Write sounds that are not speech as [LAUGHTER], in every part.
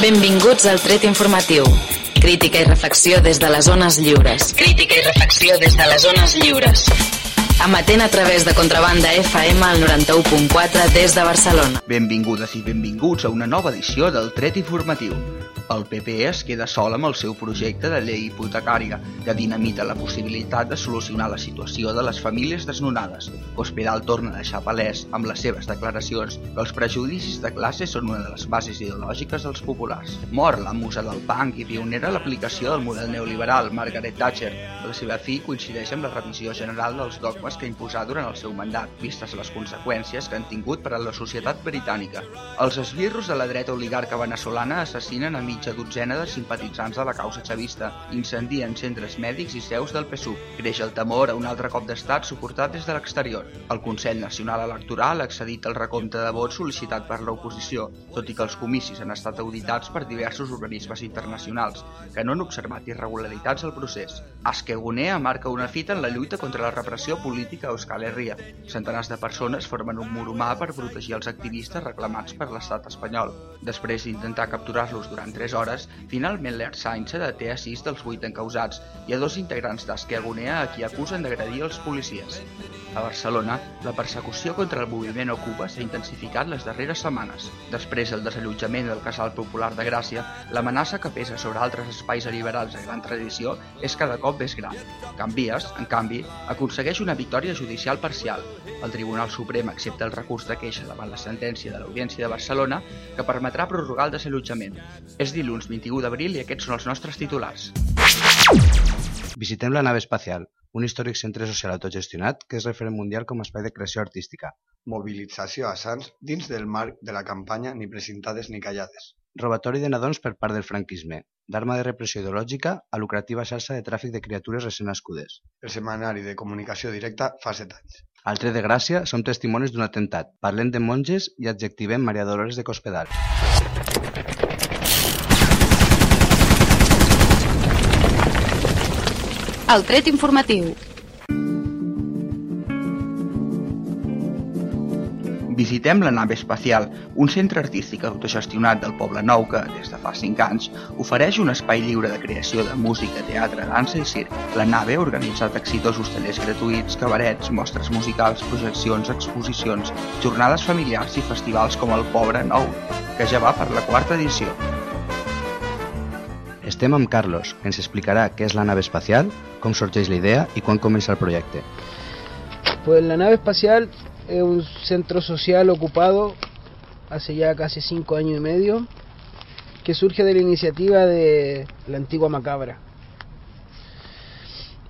Benvinguts al Tret Informatiu. Crítica i reflexió des de les zones lliures. Crítica i reflexió des de les zones lliures. Emetent a través de Contrabanda FM al 91.4 des de Barcelona. Benvingudes i benvinguts a una nova edició del Tret Informatiu. El PP es queda sol amb el seu projecte de llei hipotecària, que dinamita la possibilitat de solucionar la situació de les famílies desnonades. Cospedal torna a deixar palès, amb les seves declaracions, que els prejudicis de classe són una de les bases ideològiques dels populars. Mor la musa del punk i pionera l'aplicació del model neoliberal, Margaret Thatcher. La seva fi coincideix amb la revisió general dels dogmes que imposà durant el seu mandat, vistes les conseqüències que han tingut per a la societat britànica. Els esbirros de la dreta oligarca venezolana assassinen a mig mitja dotzena de simpatitzants de la causa xavista, incendien centres mèdics i seus del PSUV. Creix el temor a un altre cop d'estat suportat des de l'exterior. El Consell Nacional Electoral ha accedit al recompte de vots sol·licitat per l'oposició, tot i que els comicis han estat auditats per diversos organismes internacionals, que no han observat irregularitats al procés. Askegunea marca una fita en la lluita contra la repressió política a Euskal Herria. Centenars de persones formen un mur humà per protegir els activistes reclamats per l'estat espanyol. Després d'intentar capturar-los durant tres hores, finalment l'Ersainza deté a sis dels vuit encausats i a dos integrants d'Esquergunea a qui acusen d'agredir els policies. A Barcelona, la persecució contra el moviment Ocupa s'ha intensificat les darreres setmanes. Després del desallotjament del Casal Popular de Gràcia, l'amenaça que pesa sobre altres espais liberals de gran tradició és cada cop més gran. Canvies, en canvi, aconsegueix una victòria judicial parcial. El Tribunal Suprem accepta el recurs de queixa davant la sentència de l'Audiència de Barcelona que permetrà prorrogar el desallotjament. És dilluns 21 d'abril i aquests són els nostres titulars. Visitem la nave espacial, un històric centre social autogestionat que és referent mundial com a espai de creació artística. Mobilització a Sants dins del marc de la campanya Ni presentades ni callades. Robatori de nadons per part del franquisme, d'arma de repressió ideològica a lucrativa xarxa de tràfic de criatures recent nascudes. El setmanari de comunicació directa fa set anys. Al tret de Gràcia som testimonis d'un atemptat. Parlem de monges i adjectivem Maria Dolores de Cospedal. El Tret Informatiu. Visitem la nave espacial, un centre artístic autogestionat del Poble Nou que, des de fa 5 anys, ofereix un espai lliure de creació de música, teatre, dansa i circ. La nave ha organitzat exitosos tallers gratuïts, cabarets, mostres musicals, projeccions, exposicions, jornades familiars i festivals com el Pobre Nou, que ja va per la quarta edició. Estem amb Carlos, que ens explicarà què és la nave espacial, com sorgeix la idea i quan comença el projecte. Pues la nave espacial es un centro social ocupado hace ya casi cinco años y medio que surge de la iniciativa de la antigua Macabra.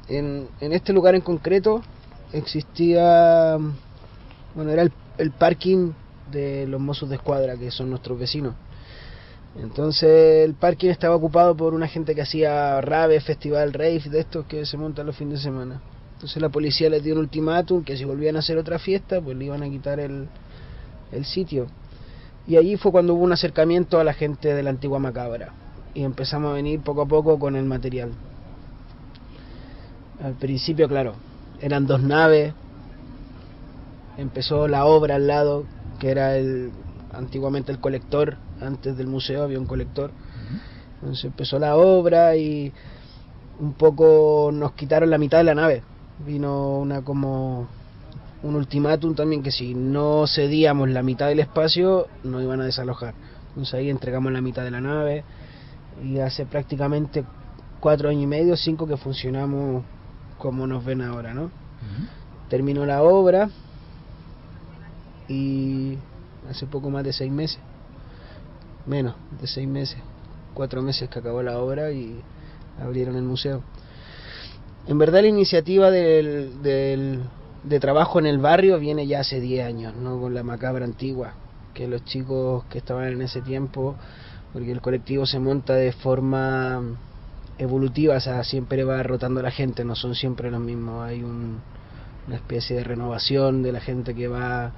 En, en este lugar en concreto existía, bueno, era el, el parking de los mozos de escuadra, que son nuestros vecinos. Entonces el parking estaba ocupado por una gente que hacía rave, festival, rave, de estos que se montan los fines de semana. Entonces la policía les dio un ultimátum que si volvían a hacer otra fiesta, pues le iban a quitar el, el sitio. Y allí fue cuando hubo un acercamiento a la gente de la antigua Macabra. Y empezamos a venir poco a poco con el material. Al principio, claro, eran dos naves. Empezó la obra al lado, que era el antiguamente el colector, antes del museo había un colector. Entonces empezó la obra y un poco nos quitaron la mitad de la nave. Vino una como un ultimátum también que si no cedíamos la mitad del espacio nos iban a desalojar. Entonces ahí entregamos la mitad de la nave y hace prácticamente cuatro años y medio, cinco que funcionamos como nos ven ahora, ¿no? Terminó la obra y hace poco más de seis meses, menos de seis meses, cuatro meses que acabó la obra y abrieron el museo. En verdad la iniciativa del, del, de trabajo en el barrio viene ya hace 10 años, no con la macabra antigua, que los chicos que estaban en ese tiempo, porque el colectivo se monta de forma evolutiva, o sea, siempre va rotando la gente, no son siempre los mismos, hay un, una especie de renovación de la gente que va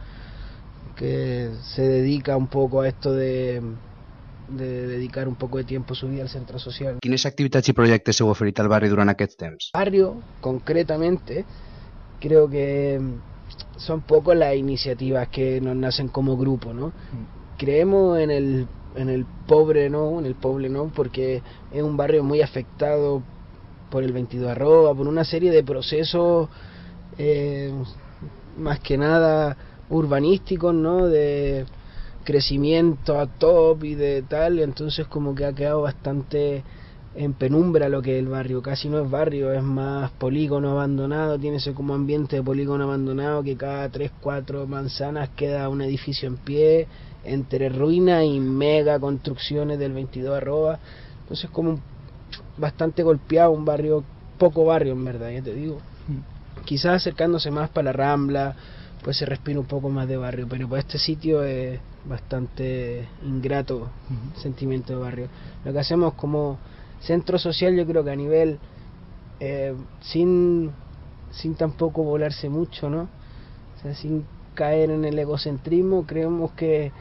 que se dedica un poco a esto de, de dedicar un poco de tiempo a su vida al centro social. Quines activitats i projectes heu oferit al barri durant aquest temps? Barrio, concretamente, creo que son poco las iniciativas que nos nacen como grupo, ¿no? Creemos en el en el pobre no, en el pobre no, porque es un barrio muy afectado por el 22 arroba, por una serie de procesos eh, más que nada urbanísticos, ¿no? De crecimiento a top y de tal, y entonces como que ha quedado bastante en penumbra lo que es el barrio, casi no es barrio, es más polígono abandonado, tiene ese como ambiente de polígono abandonado que cada 3, 4 manzanas queda un edificio en pie, entre ruinas y mega construcciones del 22 arroba, entonces como bastante golpeado, un barrio, poco barrio en verdad, ya te digo, mm. quizás acercándose más para la Rambla, pues se respira un poco más de barrio, pero para este sitio es bastante ingrato sentimiento de barrio. Lo que hacemos como centro social yo creo que a nivel eh, sin sin tampoco volarse mucho no o sea, sin caer en el egocentrismo creemos que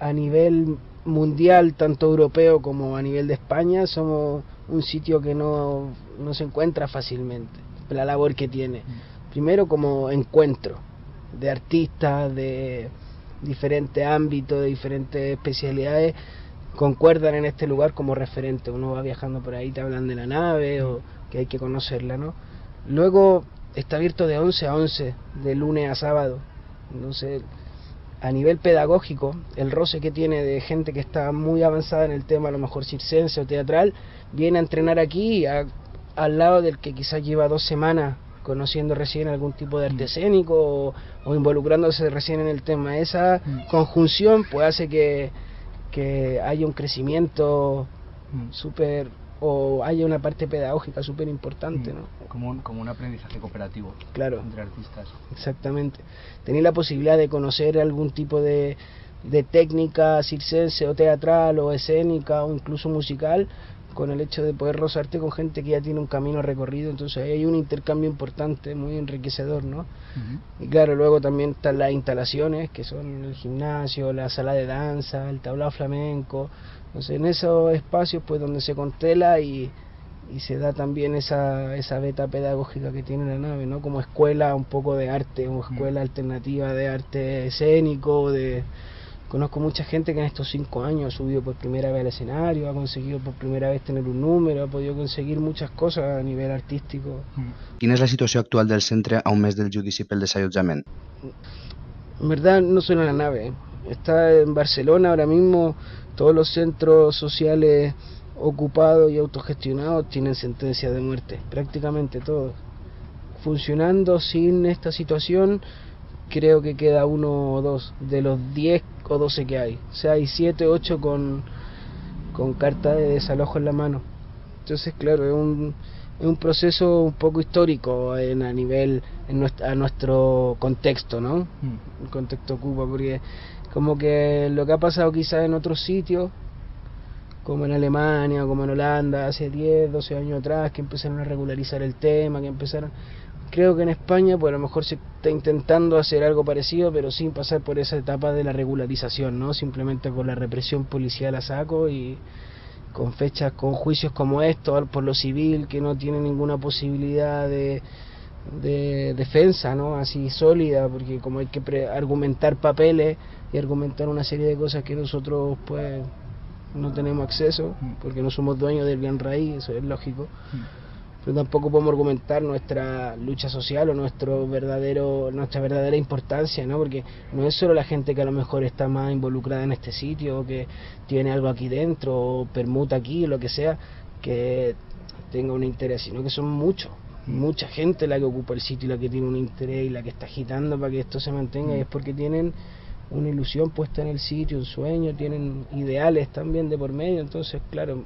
a nivel mundial tanto europeo como a nivel de España somos un sitio que no, no se encuentra fácilmente la labor que tiene. Primero como encuentro de artistas de diferentes ámbitos de diferentes especialidades concuerdan en este lugar como referente. Uno va viajando por ahí, te hablan de la nave o que hay que conocerla, ¿no? Luego está abierto de 11 a 11, de lunes a sábado. Entonces, a nivel pedagógico, el roce que tiene de gente que está muy avanzada en el tema, a lo mejor circense o teatral, viene a entrenar aquí al lado del que quizás lleva dos semanas conociendo recién algún tipo de arte mm. escénico o, o, involucrándose recién en el tema. Esa mm. conjunción pues hace que, que haya un crecimiento mm. súper o haya una parte pedagógica súper importante. ¿no? Como un, como un aprendizaje cooperativo claro. entre artistas. Exactamente. Tener la posibilidad de conocer algún tipo de, de técnica circense o teatral o escénica o incluso musical con el hecho de poder rozarte con gente que ya tiene un camino recorrido, entonces ahí hay un intercambio importante, muy enriquecedor, ¿no? Y claro, luego también están las instalaciones, que son el gimnasio, la sala de danza, el tablado flamenco, entonces en esos espacios pues donde se constela y, y se da también esa, esa beta pedagógica que tiene la nave, ¿no? Como escuela un poco de arte, o escuela alternativa de arte escénico, de Conozco mucha gente que en estos cinco años ha subido por primera vez al escenario, ha conseguido por primera vez tener un número, ha podido conseguir muchas cosas a nivel artístico. ¿Quién es la situación actual del centro a un mes del judici pel desallotjament? En verdad no en la nave, está en Barcelona ahora mismo, todos los centros sociales ocupados y autogestionados tienen sentencia de muerte, prácticamente todos. Funcionando sin esta situación, creo que queda uno o dos de los 10 o 12 que hay. O sea, hay 7, 8 con, con carta de desalojo en la mano. Entonces, claro, es un, es un proceso un poco histórico en, a nivel, en nuestro, a nuestro contexto, ¿no? Mm. El contexto Cuba, porque como que lo que ha pasado quizás en otros sitios, como en Alemania, como en Holanda, hace 10, 12 años atrás, que empezaron a regularizar el tema, que empezaron Creo que en España, pues a lo mejor se está intentando hacer algo parecido, pero sin pasar por esa etapa de la regularización, ¿no? Simplemente con la represión policial a saco y con fechas, con juicios como estos por lo civil, que no tiene ninguna posibilidad de, de defensa, ¿no? Así sólida, porque como hay que argumentar papeles y argumentar una serie de cosas que nosotros, pues, no tenemos acceso, mm. porque no somos dueños del bien raíz, eso es lógico. Mm pero tampoco podemos argumentar nuestra lucha social o nuestro verdadero nuestra verdadera importancia no porque no es solo la gente que a lo mejor está más involucrada en este sitio o que tiene algo aquí dentro o permuta aquí o lo que sea que tenga un interés sino que son muchos mucha gente la que ocupa el sitio y la que tiene un interés y la que está agitando para que esto se mantenga. Y es porque tienen una ilusión puesta en el sitio, un sueño, tienen ideales también de por medio, entonces claro,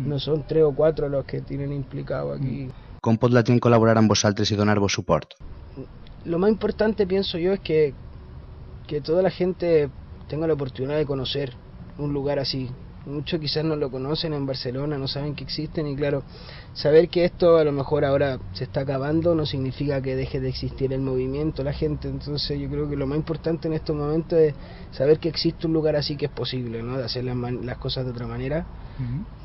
no son tres o cuatro los que tienen implicado aquí. ¿Cómo pot la gent col·laborar amb vosaltres y donar-vos suport? Lo más importante, pienso yo, es que, que toda la gente tenga la oportunidad de conocer un lugar así, muchos quizás no lo conocen en Barcelona, no saben que existen y claro, saber que esto a lo mejor ahora se está acabando no significa que deje de existir el movimiento, la gente, entonces yo creo que lo más importante en estos momentos es saber que existe un lugar así que es posible, ¿no? De hacer las, cosas de otra manera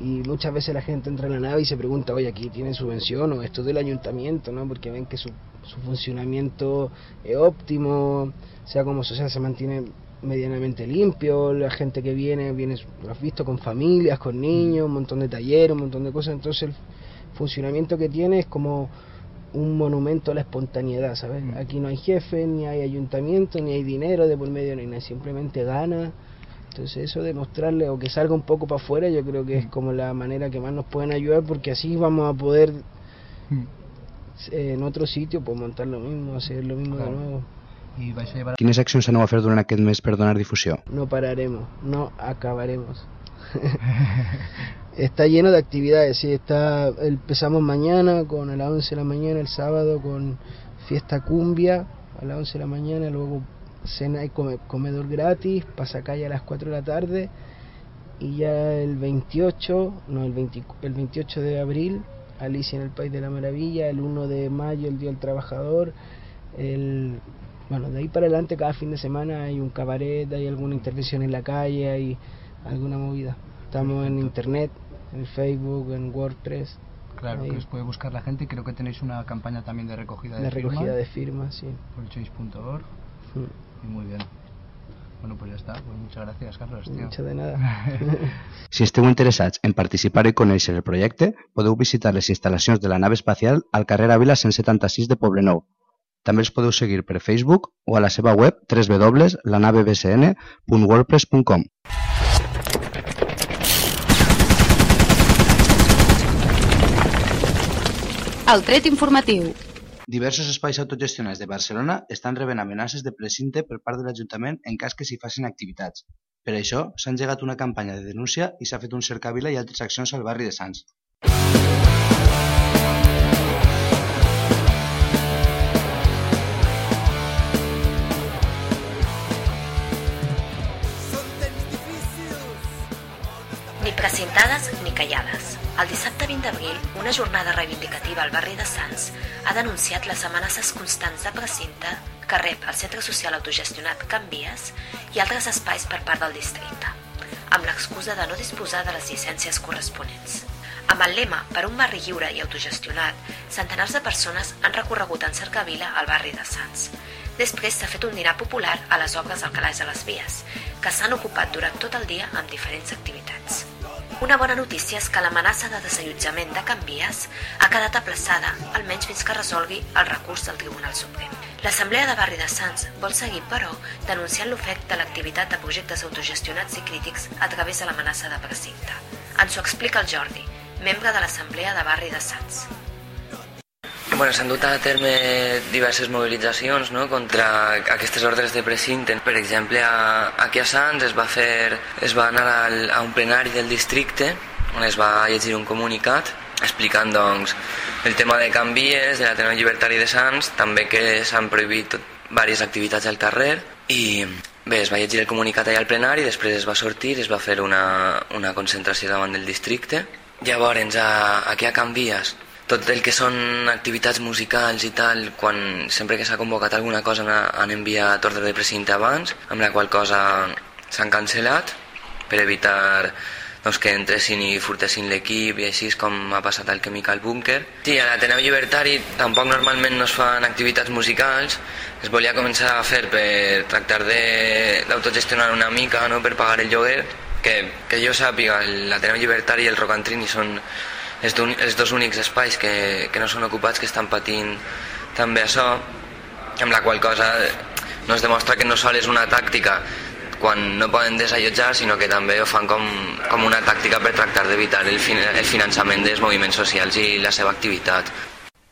y muchas veces la gente entra en la nave y se pregunta, oye, aquí tienen subvención o esto del ayuntamiento, ¿no? Porque ven que su, su funcionamiento es óptimo, sea como sea, se mantiene medianamente limpio, la gente que viene, viene, lo has visto, con familias, con niños, un montón de talleres, un montón de cosas, entonces el funcionamiento que tiene es como un monumento a la espontaneidad, ¿sabes? Mm. Aquí no hay jefe, ni hay ayuntamiento, ni hay dinero de por medio, ni nada, simplemente gana. Entonces eso de mostrarle o que salga un poco para afuera, yo creo que es como la manera que más nos pueden ayudar porque así vamos a poder Mm. eh, en otro sitio pues montar lo mismo, hacer lo mismo Claro. de nuevo. I vais a llevar Quines accions aneu a fer durant aquest mes per donar difusió? No pararemos, no acabaremos. [LAUGHS] está lleno de actividades, sí, está, empezamos mañana con a las 11 de la mañana, el sábado con fiesta cumbia a las 11 de la mañana, luego cena y come- comedor gratis, pasacalle a las 4 de la tarde y ya el 28, no, el, 20 el 28 de abril, Alicia en el País de la Maravilla, el 1 de mayo, el Día del Trabajador, el, bueno, de ahí para adelante cada fin de semana hay un cabaret, hay alguna intervención en la calle, hay alguna movida. Estamos en internet, en Facebook, en WordPress, Claro, Ahí. que os puede buscar la gente y creo que tenéis una campaña también de recogida de, de recogida firmas de firmas, sí. por change.org Mm, y muy bien. Bueno, pues ya está. Pues muchas gracias, Carlos, tío. Mucho de nada. [LAUGHS] Si esteu interessats en participar i conèixer el projecte, podeu visitar les instal·lacions de la nave espacial al carrer Ávila 176 de Poblenou. També els podeu seguir per Facebook o a la seva web www.lanavebcn.wordpress.com. El tret informatiu. Diversos espais autogestionats de Barcelona estan rebent amenaces de precinte per part de l'Ajuntament en cas que s'hi facin activitats. Per això, s'ha engegat una campanya de denúncia i s'ha fet un cercavila i altres accions al barri de Sants. Precintades ni callades. El dissabte 20 d'abril, una jornada reivindicativa al barri de Sants ha denunciat les amenaces constants de precinte que rep el centre social autogestionat Can Vies i altres espais per part del districte, amb l'excusa de no disposar de les llicències corresponents. Amb el lema Per un barri lliure i autogestionat, centenars de persones han recorregut en cercavila al barri de Sants. Després s'ha fet un dinar popular a les obres al calaix de les vies, que s'han ocupat durant tot el dia amb diferents activitats. Una bona notícia és que l'amenaça de desallotjament de Can Vies ha quedat aplaçada, almenys fins que resolgui el recurs del Tribunal Suprem. L'Assemblea de Barri de Sants vol seguir, però, denunciant l'ofec de l'activitat de projectes autogestionats i crítics a través de l'amenaça de precinte. Ens ho explica el Jordi, membre de l'Assemblea de Barri de Sants. Bueno, s'han dut a terme diverses mobilitzacions no? contra aquestes ordres de precinte. Per exemple, a, aquí a Sants es va, fer, es va anar al, a un plenari del districte on es va llegir un comunicat explicant doncs, el tema de canvies, de l'Ateneu Llibertari de Sants, també que s'han prohibit diverses activitats al carrer i bé, es va llegir el comunicat allà al plenari, després es va sortir, es va fer una, una concentració davant del districte. Llavors, a, aquí a Can Vies, tot el que són activitats musicals i tal, quan sempre que s'ha convocat alguna cosa han, enviat ordre de precinte abans, amb la qual cosa s'han cancel·lat per evitar doncs, que entressin i furtessin l'equip i així com ha passat al Chemical. Sí, a l'Ateneu Llibertari tampoc normalment no es fan activitats musicals, es volia començar a fer per tractar d'autogestionar una mica, no? per pagar el lloguer, que, que jo sàpiga, l'Ateneu Llibertari i el Rock and Trini són els, d'un- els dos únics espais que, que no són ocupats que estan patint també això, amb la qual cosa no es demostra que no sol és una tàctica quan no poden desallotjar, sinó que també ho fan com, com una tàctica per tractar d'evitar el, fin el finançament dels moviments socials i la seva activitat.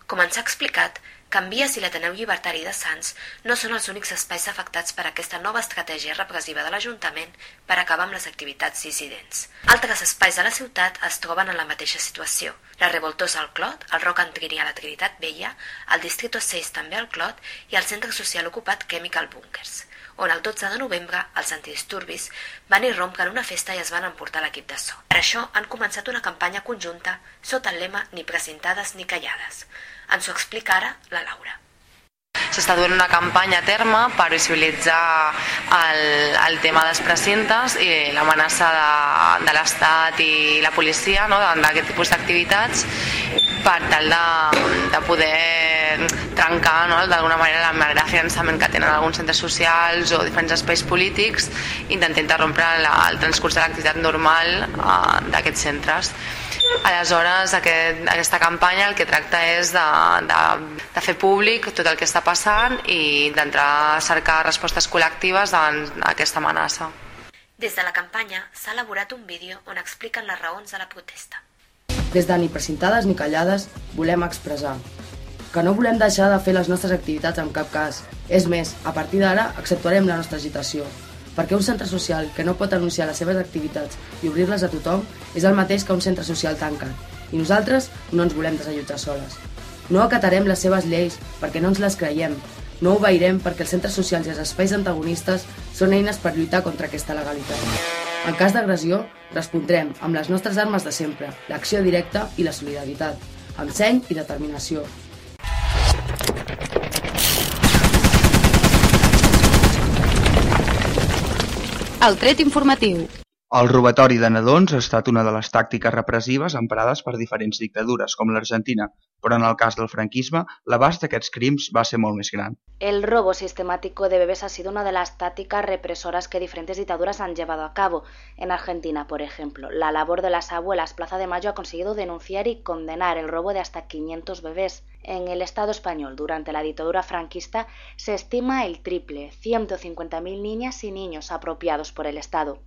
Com ens ha explicat, Can Vies i l'Ateneu Llibertari de Sants no són els únics espais afectats per aquesta nova estratègia repressiva de l'Ajuntament per acabar amb les activitats dissidents. Altres espais de la ciutat es troben en la mateixa situació. La Revoltosa al Clot, el Rock and Trini a la Trinitat Vella, el Distrito 6 també al Clot i el centre social ocupat Chemical Bunkers on el 12 de novembre els antidisturbis van irrompre en una festa i es van emportar l'equip de so. Per això han començat una campanya conjunta sota el lema ni precintades ni callades. Ens ho explica ara la Laura. S'està duent una campanya a terme per visibilitzar el, el tema dels precintes i l'amenaça de, de l'Estat i la policia no, davant d'aquest tipus d'activitats per tal de, de poder trencar no, d'alguna manera la malgrat finançament que tenen alguns centres socials o diferents espais polítics, intentar interrompre la, el transcurs de l'activitat normal uh, d'aquests centres. Aleshores, aquest, aquesta campanya el que tracta és de, de, de fer públic tot el que està passant i d'entrar a cercar respostes col·lectives davant aquesta amenaça. Des de la campanya s'ha elaborat un vídeo on expliquen les raons de la protesta. Des de ni presentades ni callades volem expressar que no volem deixar de fer les nostres activitats en cap cas. És més, a partir d'ara acceptarem la nostra agitació, perquè un centre social que no pot anunciar les seves activitats i obrir-les a tothom és el mateix que un centre social tancat, i nosaltres no ens volem desallotjar soles. No acatarem les seves lleis perquè no ens les creiem, no obeirem perquè els centres socials i els espais antagonistes són eines per lluitar contra aquesta legalitat. En cas d'agressió, respondrem amb les nostres armes de sempre, l'acció directa i la solidaritat, amb seny i determinació, El tret informatiu. El robatori de nadons ha estat una de les tàctiques repressives emprades per diferents dictadures, com l'Argentina, però en el cas del franquisme, l'abast d'aquests crims va ser molt més gran. El robo sistemático de bebés ha sido una de las tácticas represoras que diferentes dictaduras han llevado a cabo. En Argentina, por ejemplo, la labor de las abuelas Plaza de Mayo ha conseguido denunciar y condenar el robo de hasta 500 bebés. En el Estado español, durante la dictadura franquista, se estima el triple, 150.000 niñas y niños apropiados por el Estado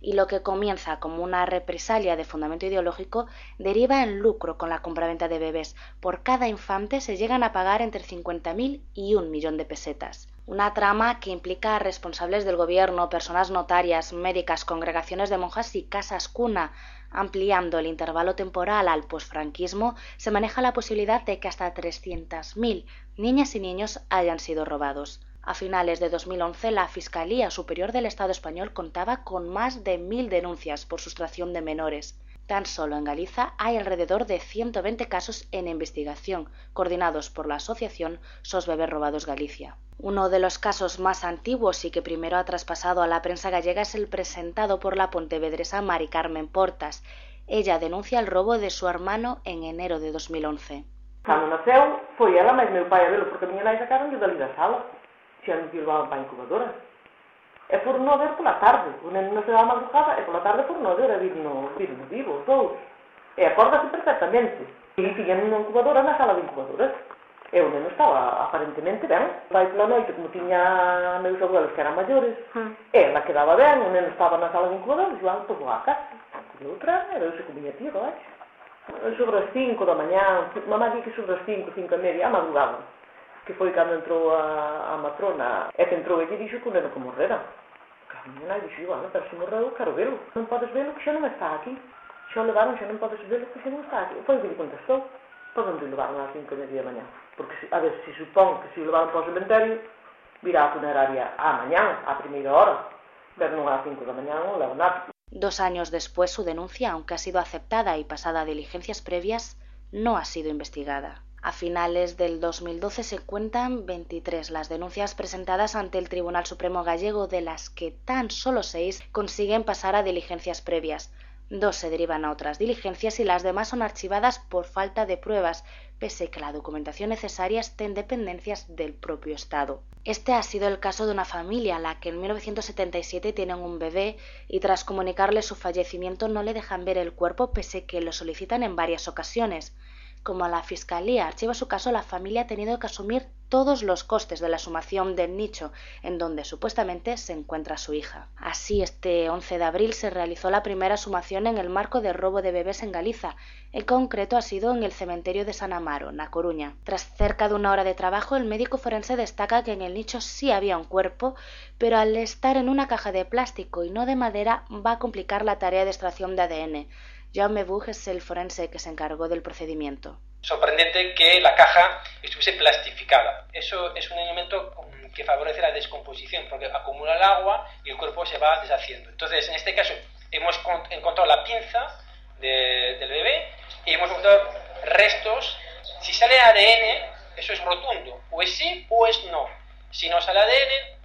y lo que comienza como una represalia de fundamento ideológico deriva en lucro con la compraventa de bebés. Por cada infante se llegan a pagar entre 50.000 y un millón de pesetas. Una trama que implica a responsables del gobierno, personas notarias, médicas, congregaciones de monjas y casas cuna. Ampliando el intervalo temporal al posfranquismo, se maneja la posibilidad de que hasta 300.000 niñas y niños hayan sido robados. A finales de 2011, la Fiscalía Superior del Estado español contaba con más de mil denuncias por sustracción de menores. Tan solo en Galiza hay alrededor de 120 casos en investigación, coordinados por la asociación SOS Bebés Robados Galicia. Uno de los casos más antiguos y que primero ha traspasado a la prensa gallega es el presentado por la pontevedresa Mari Carmen Portas. Ella denuncia el robo de su hermano en enero de 2011. Cando naceu, foi ela, meu pai a velo, porque a miña nai sacaron dali da sala. que han Bilbao para a incubadora. E por non ver pola tarde, o neno se a madrugada e pola tarde por non ver a vir no, vir no vivo, todo. E eh, acordase perfectamente. E tiñan unha incubadora na sala de incubadoras. E o neno estaba aparentemente ben. Vai pola noite, como tiña meus abuelos que eran maiores, mm. ela eh, quedaba ben, o neno estaba na sala de incubadoras, e joan, tomou a casa. E outra, era eu se comía tío, vai. Sobre as cinco da mañá, mamá di que sobre as cinco, cinco e media, a madrugada que foi cando entrou a, a matrona e que entrou e que dixo que o neno que morrera a menina dixo, Ivana, pero se morreu quero velo non podes velo que xa non está aquí xa o levaron, xa non podes velo que xa non está aquí e foi o que lle contestou Por onde o levaron ás 5 e media da mañá porque a ver, se supón que se o levaron para o cementerio virá a funeraria a mañá, a primeira hora pero non ás 5 da mañá non levan nada Dos años después, su denuncia, aunque ha sido aceptada y pasada a diligencias previas, no ha sido investigada. A finales del 2012 se cuentan 23 las denuncias presentadas ante el Tribunal Supremo gallego, de las que tan solo seis consiguen pasar a diligencias previas. Dos se derivan a otras diligencias y las demás son archivadas por falta de pruebas, pese que la documentación necesaria esté en dependencias del propio Estado. Este ha sido el caso de una familia a la que en 1977 tienen un bebé y tras comunicarle su fallecimiento no le dejan ver el cuerpo pese que lo solicitan en varias ocasiones. Como la Fiscalía archiva su caso, la familia ha tenido que asumir todos los costes de la sumación del nicho en donde supuestamente se encuentra su hija. Así, este 11 de abril se realizó la primera sumación en el marco de robo de bebés en Galiza. En concreto ha sido en el cementerio de San Amaro, na Coruña. Tras cerca de una hora de trabajo, el médico forense destaca que en el nicho sí había un cuerpo, pero al estar en una caja de plástico y no de madera va a complicar la tarea de extracción de ADN. Jaume Bug es el forense que se encargó del procedimiento. Sorprendente que la caja estuviese plastificada. Eso es un elemento que favorece la descomposición porque acumula el agua y el cuerpo se va deshaciendo. Entonces, en este caso, hemos encontrado la pinza de, del bebé y hemos encontrado restos. Si sale ADN, eso es rotundo. O es sí o es no. Si no sale ADN,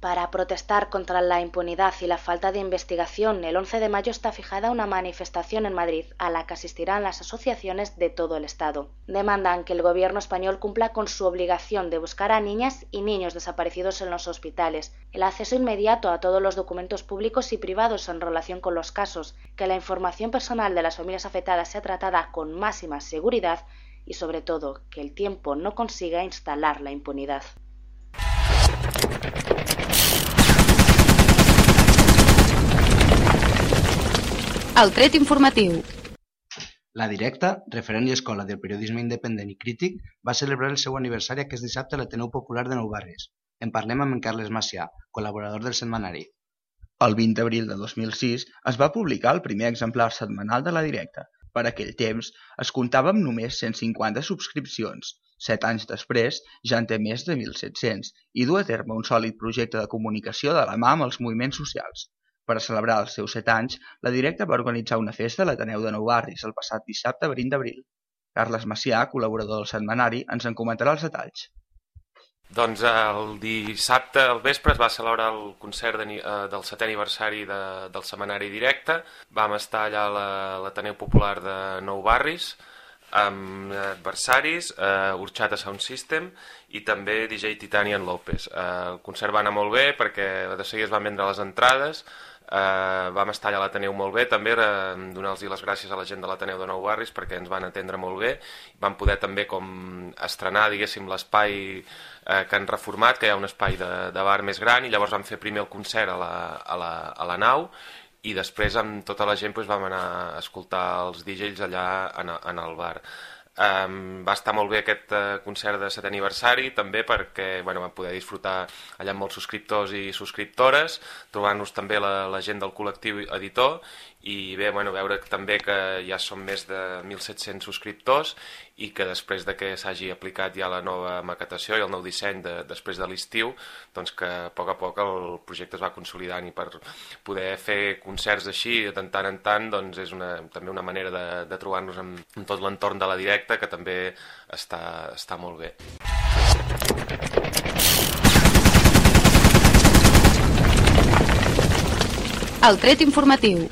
Para protestar contra la impunidad y la falta de investigación, el 11 de mayo está fijada una manifestación en Madrid a la que asistirán las asociaciones de todo el Estado. Demandan que el gobierno español cumpla con su obligación de buscar a niñas y niños desaparecidos en los hospitales, el acceso inmediato a todos los documentos públicos y privados en relación con los casos, que la información personal de las familias afectadas sea tratada con máxima seguridad y, sobre todo, que el tiempo no consiga instalar la impunidad. El tret informatiu. La Directa, referent i escola del periodisme independent i crític, va celebrar el seu aniversari aquest dissabte a l'Ateneu Popular de Nou Barris. En parlem amb en Carles Macià, col·laborador del setmanari. El 20 d'abril de 2006 es va publicar el primer exemplar setmanal de la Directa. Per aquell temps es comptava amb només 150 subscripcions. Set anys després ja en té més de 1.700 i du a terme un sòlid projecte de comunicació de la mà amb els moviments socials. Per celebrar els seus set anys, la Directa va organitzar una festa a l'Ateneu de Nou Barris el passat dissabte 20 d'abril. Carles Macià, col·laborador del setmanari, ens en comentarà els detalls. Doncs el dissabte al vespre es va celebrar el concert de, eh, del setè aniversari de, del setmanari directe. Vam estar allà a l'Ateneu Popular de Nou Barris amb adversaris, eh, Urchata Sound System i també DJ Titanian López. Eh, el concert va anar molt bé perquè de seguida es van vendre les entrades, Eh, vam estar allà a l'Ateneu molt bé, també eh, donar-los les gràcies a la gent de l'Ateneu de Nou Barris perquè ens van atendre molt bé. Vam poder també com estrenar, diguéssim, l'espai eh, que han reformat, que hi ha un espai de, de bar més gran, i llavors vam fer primer el concert a la, a la, a la nau, i després amb tota la gent doncs, vam anar a escoltar els DJs allà en, en el bar. Um, va estar molt bé aquest uh, concert de set aniversari també perquè bueno, vam poder disfrutar allà amb molts subscriptors i subscriptores trobant-nos també la, la gent del col·lectiu editor i bé, bueno, veure també que ja són més de 1.700 subscriptors i que després de que s'hagi aplicat ja la nova maquetació i el nou disseny de, després de l'estiu, doncs que a poc a poc el projecte es va consolidant i per poder fer concerts així de tant en tant doncs és una, també una manera de, de trobar-nos amb tot l'entorn de la directa que també està, està molt bé. El tret informatiu.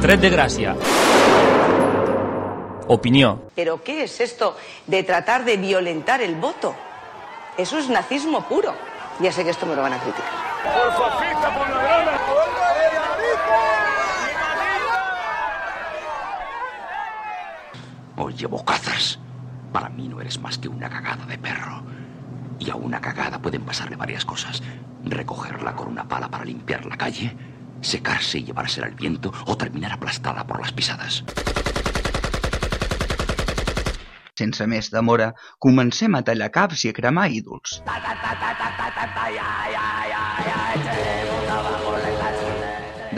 Tret de gràcia. Opinió. ¿Pero qué es esto de tratar de violentar el voto? Eso es nazismo puro. Ya sé que esto me lo van a criticar. Por fascista, por ladrona. Oye, bocazas. Para mí no eres más que una cagada de perro. Y a una cagada pueden pasarle varias cosas. Recogerla con una pala para limpiar la calle, secarse y llevársela al viento o terminar aplastada por las pisadas. Sense més demora, comencem a tallar caps i a cremar ídols.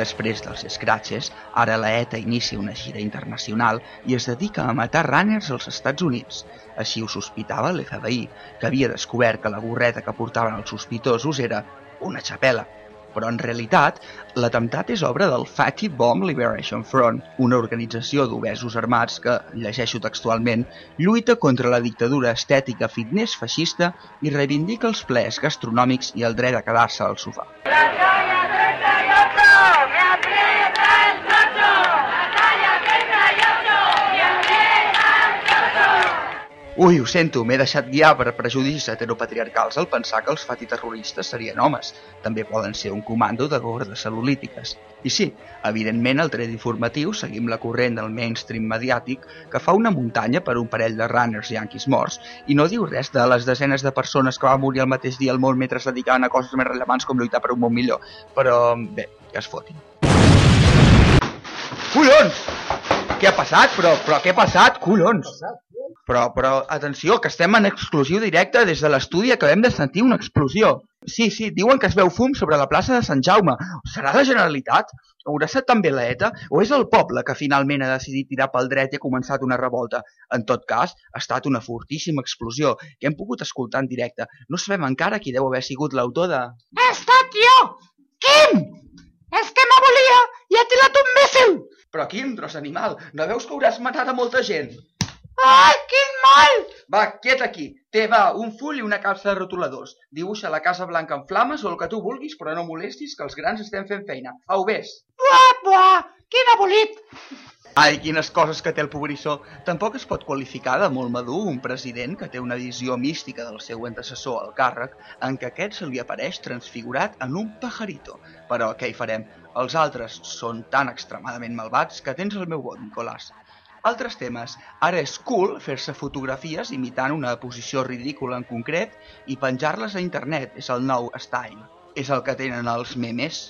Després dels scratches, ara la ETA inicia una gira internacional i es dedica a matar runners als Estats Units. Així ho sospitava l'FBI, que havia descobert que la gorreta que portaven els sospitosos era una xapela. Però en realitat, l'atemptat és obra del Fatty Bomb Liberation Front, una organització d'obesos armats que, llegeixo textualment, lluita contra la dictadura estètica fitness feixista i reivindica els plaers gastronòmics i el dret a quedar-se al sofà. La Ui, ho sento, m'he deixat guiar per prejudicis heteropatriarcals al pensar que els fatiterroristes serien homes. També poden ser un comando de gordes celulítiques. I sí, evidentment al tret informatiu seguim la corrent del mainstream mediàtic que fa una muntanya per un parell de runners yanquis morts i no diu res de les desenes de persones que van morir el mateix dia al món mentre es dedicaven a coses més rellevants com lluitar per un món millor. Però, bé, que es fotin. Collons! Què ha passat? Però, però què ha passat? Collons! Però, però, atenció, que estem en exclusiu directe des de l'estudi acabem de sentir una explosió. Sí, sí, diuen que es veu fum sobre la plaça de Sant Jaume. Serà la Generalitat? Haurà estat també l'ETA? O és el poble que finalment ha decidit tirar pel dret i ha començat una revolta? En tot cas, ha estat una fortíssima explosió que hem pogut escoltar en directe. No sabem encara qui deu haver sigut l'autor de... He estat jo! Quim! És que me volia i ha tirat un míssil! Però Quim, tros animal, no veus que hauràs matat a molta gent? Ai, quin mal! Va, quiet aquí. Té, va, un full i una capsa de rotuladors. Dibuixa la Casa Blanca en flames o el que tu vulguis, però no molestis que els grans estem fent feina. Au, ves. Buah, buah, quin abolit! Ai, quines coses que té el pobrissó. Tampoc es pot qualificar de molt madur un president que té una visió mística del seu antecessor al càrrec, en què aquest se li apareix transfigurat en un pajarito. Però què hi farem? Els altres són tan extremadament malvats que tens el meu vot, Nicolàs. Altres temes. Ara és cool fer-se fotografies imitant una posició ridícula en concret i penjar-les a internet. És el nou style. És el que tenen els memes.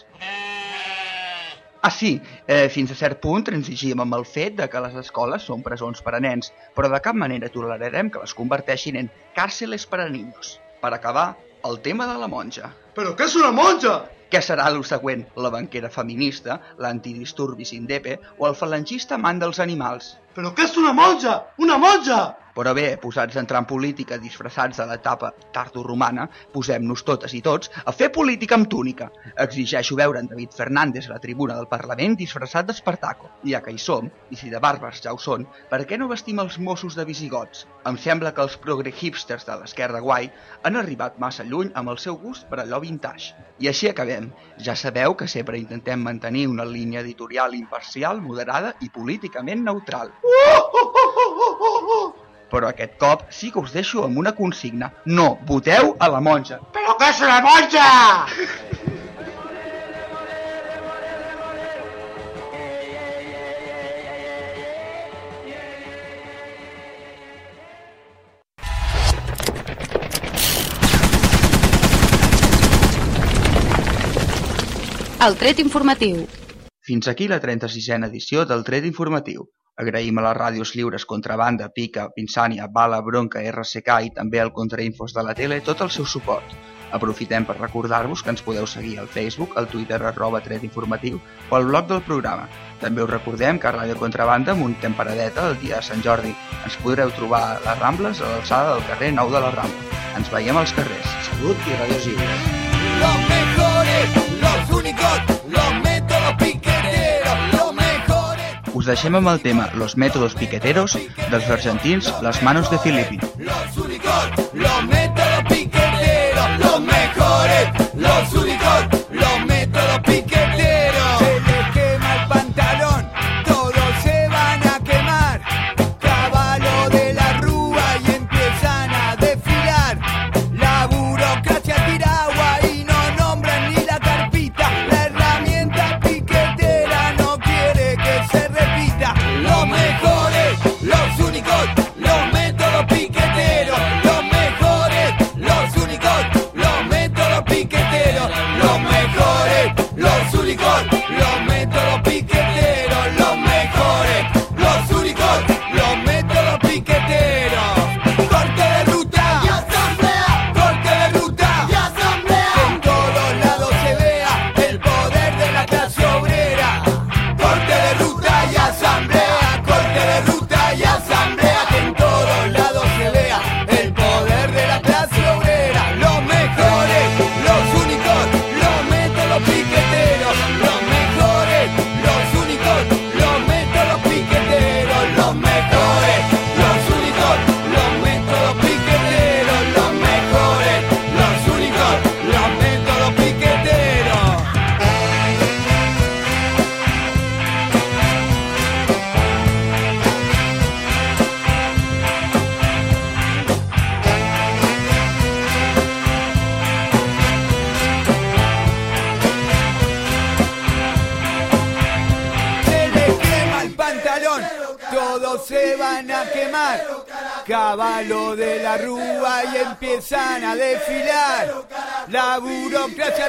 Ah, sí, eh, fins a cert punt transigim amb el fet de que les escoles són presons per a nens, però de cap manera tolerarem que les converteixin en càrceles per a niños. Per acabar, el tema de la monja. Però què és una monja? Què serà el següent? La banquera feminista, l'antidisturbis indepe o el falangista amant dels animals? Però què és una monja? Una monja! Però bé, posats a entrar en política disfressats de l'etapa tardoromana, posem-nos totes i tots a fer política amb túnica. Exigeixo veure en David Fernández a la tribuna del Parlament disfressat d'Espartaco. Ja que hi som, i si de bàrbars ja ho són, per què no vestim els Mossos de visigots? Em sembla que els progre hipsters de l'esquerra guai han arribat massa lluny amb el seu gust per allò vintage. I així acabem. Ja sabeu que sempre intentem mantenir una línia editorial imparcial, moderada i políticament neutral. Però aquest cop sí que us deixo amb una consigna. No voteu a la monja. Però què és una monja? El tret informatiu. Fins aquí la 36a edició del Tret Informatiu. Agraïm a les ràdios lliures Contrabanda, Pica, Pinsània, Bala, Bronca, RSK i també al Contrainfos de la tele tot el seu suport. Aprofitem per recordar-vos que ens podeu seguir al Facebook, al Twitter arroba Tret Informatiu o al blog del programa. També us recordem que a Ràdio Contrabanda muntem paradeta el dia de Sant Jordi. Ens podreu trobar a les Rambles a l'alçada del carrer Nou de la Rambla. Ens veiem als carrers. Salut i ràdios lliures. Los mejores, los únicos, los métodos piqueteros, los mejores, Us deixem amb el tema Los métodos piqueteros dels argentins Las manos de Filippi. los únicos, los métodos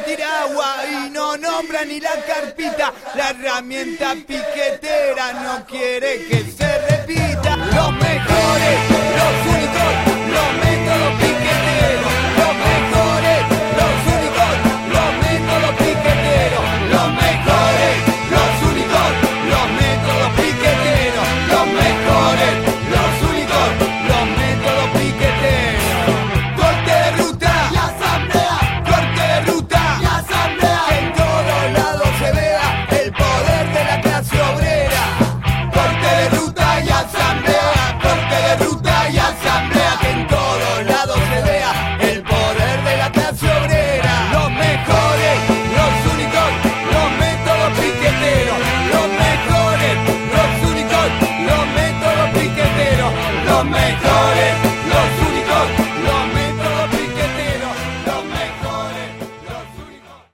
tira agua y no nombra ni la carpita. La herramienta piquetera no quiere que se repita. Los mejores, los únicos, los métodos piqueteros.